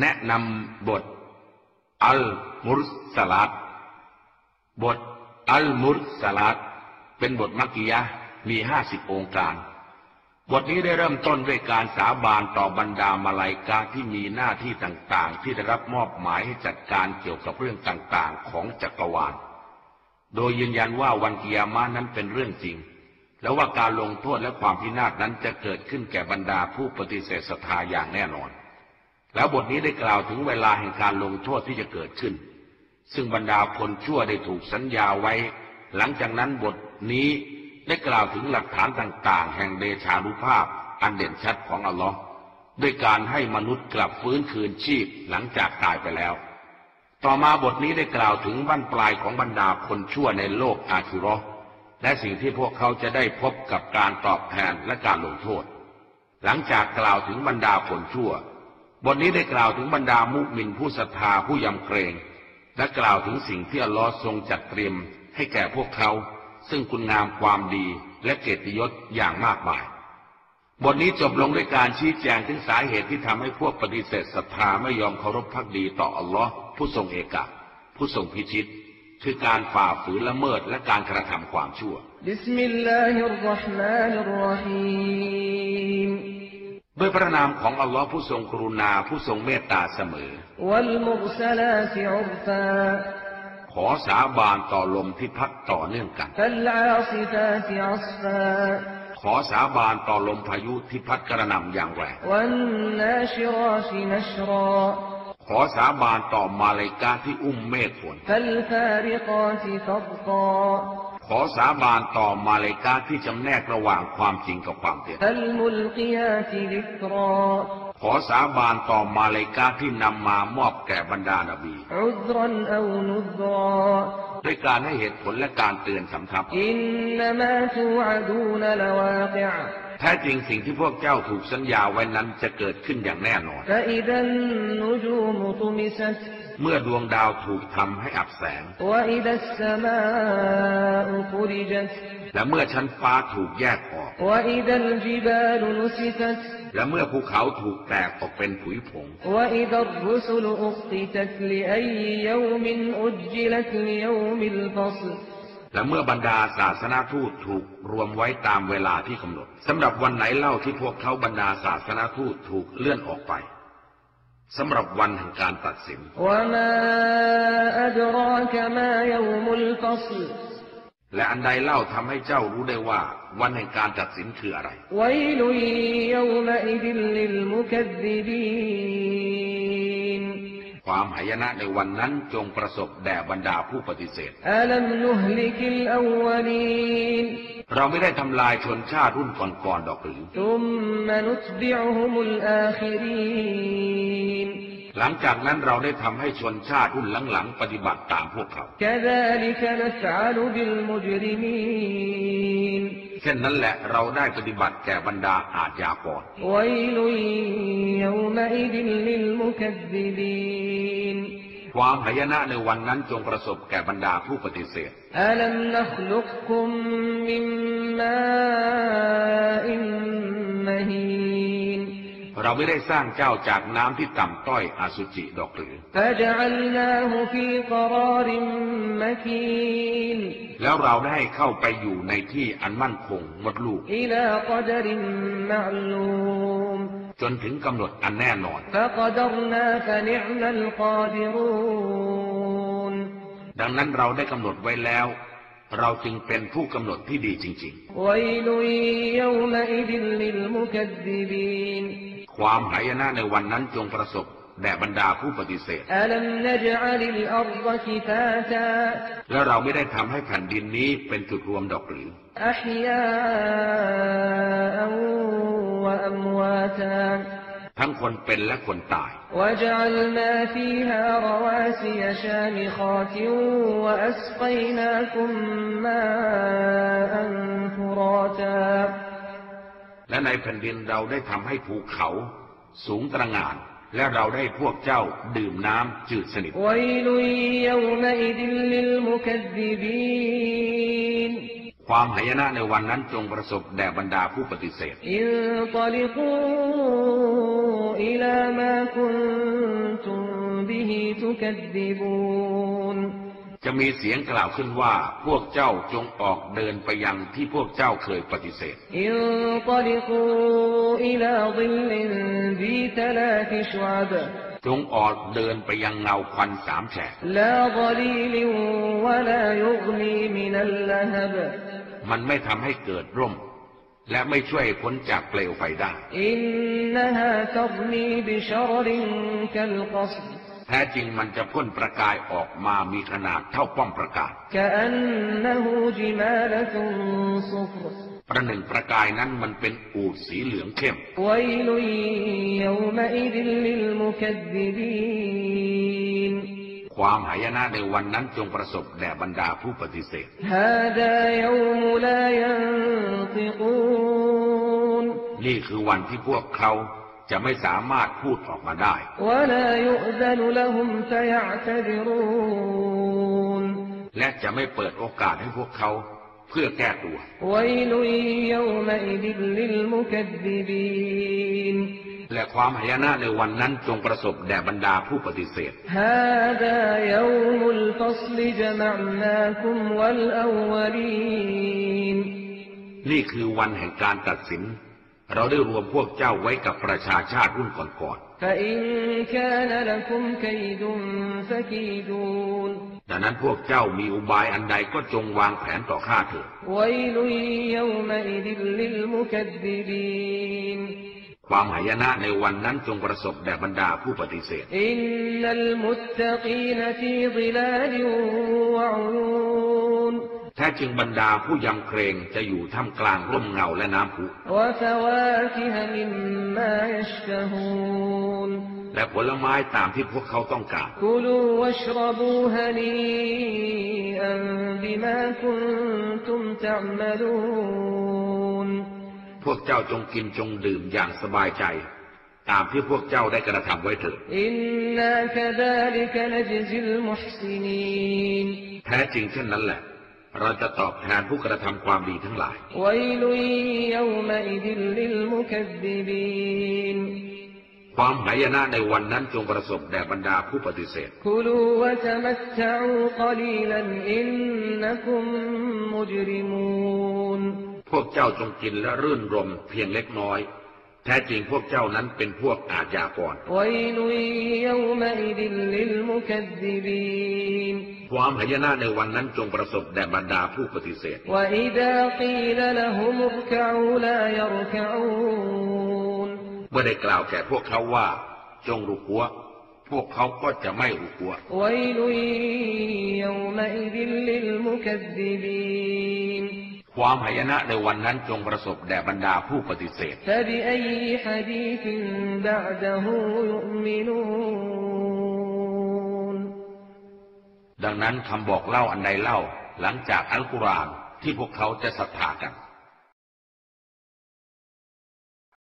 แนะนำบท อัลมุรสลัดบท อัลมุรสลัดเป็นบทมักกิยะมีห้าสิบองค์การ บทนี้ได้เริ่มต้นด้วยการสาบานต่อบรรดามาลายกาที่มีหน้าที่ต่างๆ ที่ได้รับมอบหมายให้จัดการเกี่ยวกับเรื่องต่างๆ ของจักรวาล โดยยืนยันว่าวันกิยามานั้นเป็นเรื่องจริง แล้วว่าการลงโทษและความพินาศนั้นจะเกิดขึ้นแก่บรรดาผู้ปฏิเสธศรัทธาอย่างแน่นอน แล้วบทนี้ได้กล่าวถึงเวลาแห่งการลงโทษที่จะเกิดขึ้น ซึ่งบรรดาคนชั่วได้ถูกสัญญาไว้ หลังจากนั้นบทนี้ได้กล่าวถึงหลักฐานต่างๆ แห่งเดชานุภาพอันเด่นชัดของอัลลอฮ์ด้วยการให้มนุษย์กลับฟื้นคืนชีพหลังจากตายไปแล้ว ต่อมาบทนี้ได้กล่าวถึงบั้นปลายของบรรดาคนชั่วในโลกอาคิรอและสิ่งที่พวกเขาจะได้พบกับการตอบแทนและการลงโทษ หลังจากกล่าวถึงบรรดาคนชั่ว บทนี้ได้กล่าวถึงบรรดามุมินผู้ศรัทธาผู้ยำเกรง และกล่าวถึงสิ่งที่อัลลอฮ์ทรงจัดเตรียมให้แก่พวกเขา ซึ่งคุณงามความดีและเกียรติยศอย่างมากมาย บทนี้จบลงด้วยการชี้แจงถึงสาเหตุที่ทำให้พวกปฏิเสธศรัทธาไม่ยอมเคารพพักดีต่ออัลลอฮ์ผู้ทรงเอกะผู้ทรงพิชิต คือการฝ่าฝืนละเมิดและการกระทำความชั่วبسم الله الرحمن الرحيم ด้วยพระนามของอัลลอฮ์ผู้ทรงกรุณาผู้ทรงเมตตาเสมอ ขอสาบานต่อลมที่พัดต่อเนื่องกัน ขอสาบานต่อลมพายุที่พัดกระหน่ำอย่างแรงขอสาบานต่อมะลาอิกะฮ์ที่อุ้มเมฆฝน ขอสาบานต่อมาเลกาที่จำแนกระหว่างความจริงกับความเท็จขอสาบานต่อมาเลกาที่นำมามอบแก่บรรดานาบีด้วยการให้เหตุผลและการเตือนสำทับอินนามาตูอาดูนลวากิแท้จริงสิ่งที่พวกเจ้าถูกสัญญาไว้นั้นจะเกิดขึ้นอย่างแน่นอน เมื่อดวงดาวถูกทำให้อับแสง และเมื่อชั้นฟ้าถูกแยกออก และเมื่อภูเขาถูกแตกออกเป็นผุยผง และเมื่อบรรดาศาสนาทูตถูกรวมไว้ตามเวลาที่กำหนดสำหรับวันไหนเล่าที่พวกเขาบรรดาศาสนาทูตถูกเลื่อนออกไป สำหรับวันแห่งการตัดสิน และอันใดเล่าทำให้เจ้ารู้ได้ว่า วันแห่งการตัดสินคืออะไร ความหายนะในวันนั้นจงประสบแด่บรรดาผู้ปฏิเสธเราไม่ได้ทำลายชนชาติรุ่นก่อนๆดอกหรือหลังจากนั้นเราได้ทำให้ชนชาติรุ่นหลังๆปฏิบัติตามพวกเขา เช่นนั้นแหละเราได้ปฏิบัติแก่บรรดาอาญากรความหายนะในวันนั้นจงประสบแก่บรรดาผู้ปฏิเสธ เราไม่ได้สร้างเจ้าจากน้ำที่ต่ำต้อยอาสุจิดอกหรือ แล้วเราได้เข้าไปอยู่ในที่อันมั่นคงมดลูก จนถึงกำหนดอันแน่นอน ดังนั้นเราได้กำหนดไว้แล้วเราจึงเป็นผู้กำหนดที่ดีจริง ๆ ความหายนะในวันนั้นจงประสบแด่บรรดาผู้ปฏิเสธ แล้วเราไม่ได้ทำให้แผ่นดินนี้เป็นจุดรวมดอกหรือ ทั้งคนเป็นและคนตาย และ และในแผ่นดินเราได้ทำให้ภูเขาสูงตระหง่านและเราได้พวกเจ้าดื่มน้ำจืดสนิทความหายนะในวันนั้นจงประสบแด่บรรดาผู้ปฏิเสธ จะมีเสียงกล่าวขึ้นว่าพวกเจ้าจงออกเดินไปยังที่พวกเจ้าเคยปฏิเสธจงออกเดินไปยังเงาควันสามแฉกมันไม่ทำให้เกิดร่ม และไม่ช่วยพ้นจากเปลวไฟได้อินนฮาตรมีบิชรินกัลกสด แท้จริงมันจะพ่นประกายออกมามีขนาดเท่าป้อมประกาศประหนึ่งประกายนั้นมันเป็นอูดสีเหลืองเข้ม ความหายนะในวันนั้นจงประสบแด่บรรดาผู้ปฏิเสธ นี่คือวันที่พวกเขา จะไม่สามารถพูดออกมาได้ และจะไม่เปิดโอกาสให้พวกเขาเพื่อแก้ตัว และความหายนะในวันนั้นจงประสบแด่บรรดาผู้ปฏิเสธนี่คือวันแห่งการตัดสิน เราได้รวมพวกเจ้าไว้กับประชาชาติรุ่นก่อนๆดังนั้นพวกเจ้ามีอุบายอันใดก็จงวางแผนต่อข้าเถิดความหายนะในวันนั้นจงประสบแด่บรรดาผู้ปฏิเสธอินนัลมุตตะกีนฟีฎิลาลวะอู แท้จริงบรรดาผู้ยำเกรงจะอยู่ท่ามกลางร่มเงาและน้ำผุและผลไม้ตามที่พวกเขาต้องการพวกเจ้าจงกินจงดื่มอย่างสบายใจตามที่พวกเจ้าได้กระทำไว้เถิดแท้จริงเช่นนั้นแหละ เราจะตอบแทนผู้กระทำความดีทั้งหลาย ความหายนะในวันนั้นจงประสบแด่บรรดาผู้ปฏิเสธพวกเจ้าจงกินและรื่นรมเพียงเล็กน้อย แท้จริงพวกเจ้านั้นเป็นพวกอาญากรความหายนะในวันนั้นจงประสบแด่บรรดาผู้ปฏิเสธ เมื่อได้กล่าวแก่พวกเขาว่า จงรุกัว พวกเขาก็จะไม่รุกัว ความหายนะในวันนั้นจงประสบแด่บรรดาผู้ปฏิเสธ ดังนั้นคำบอกเล่าอันใดเล่า หลังจากอัลกุรอานที่พวกเขาจะศรัทธากัน